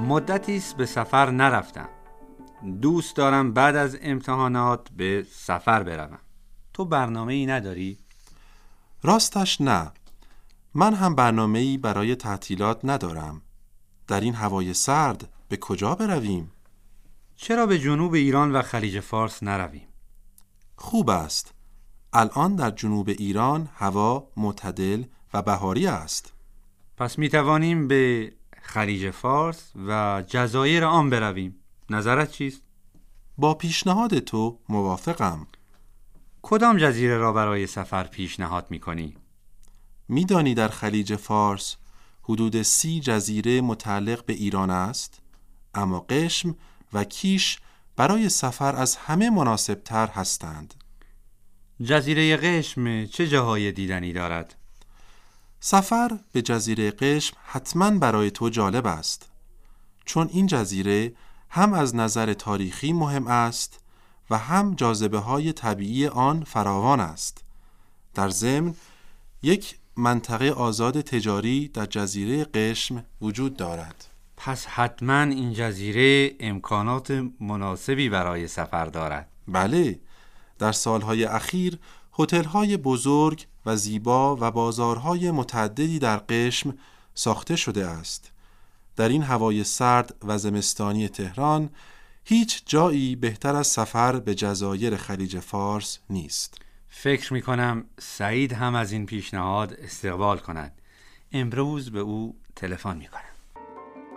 مدتی است به سفر نرفتم دوست دارم بعد از امتحانات به سفر بروم تو برنامه ای نداری؟ راستش نه من هم برنامه ای برای تعطیلات ندارم در این هوای سرد به کجا برویم؟ چرا به جنوب ایران و خلیج فارس نرویم؟ خوب است الان در جنوب ایران هوا معتدل و بهاری است پس می توانیم به خلیج فارس و جزایر آن برویم نظرت چیست؟ با پیشنهاد تو موافقم کدام جزیره را برای سفر پیشنهاد می کنی؟ میدانی در خلیج فارس حدود سی جزیره متعلق به ایران است اما قشم و کیش برای سفر از همه مناسب تر هستند جزیره قشم چه جاهای دیدنی دارد؟ سفر به جزیره قشم حتما برای تو جالب است. چون این جزیره هم از نظر تاریخی مهم است و هم جاذبه های طبیعی آن فراوان است. در ضمن یک منطقه آزاد تجاری در جزیره قشم وجود دارد. پس حتما این جزیره امکانات مناسبی برای سفر دارد. بله در سالهای اخیر هتل‌های بزرگ و زیبا و بازارهای متعددی در قشم ساخته شده است. در این هوای سرد و زمستانی تهران هیچ جایی بهتر از سفر به جزایر خلیج فارس نیست. فکر می کنم سعید هم از این پیشنهاد استقبال کند. امروز به او تلفن می کنم